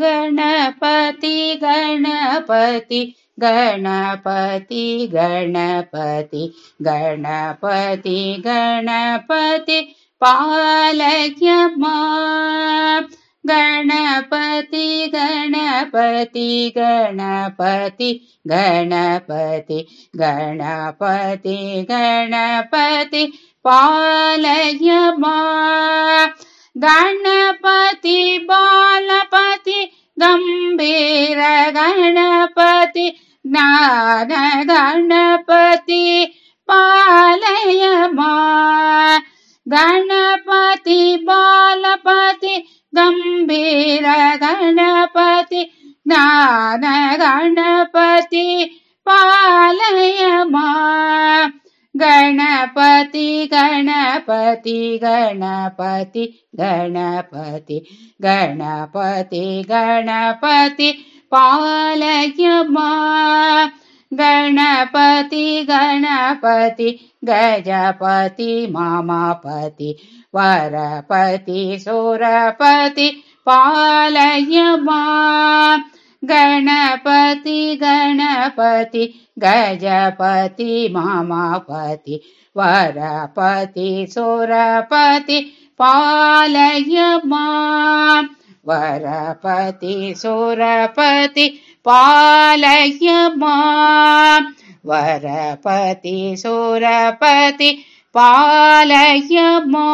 गणपति गणपति गणपति गणपति गणपति गणपति पालय मा गणपति गणपति गणपति गणपति गणपति गणपति पालय मा गणपति बालपति गम्भीर गणपति ज्ञान गणपति पालय मा गणपति बालपति गम्भीर गणपति गणपति गणपति गणपति गणपति गणपति पालय मा गणपति गणपति गजपति मामापति वरपति सुरपति पालय मा गणपति गणपति गजपति मामापति वरपति सुरपति पालय मा वरपति सुरपति पालय मा वरपति सुरपति पालय मा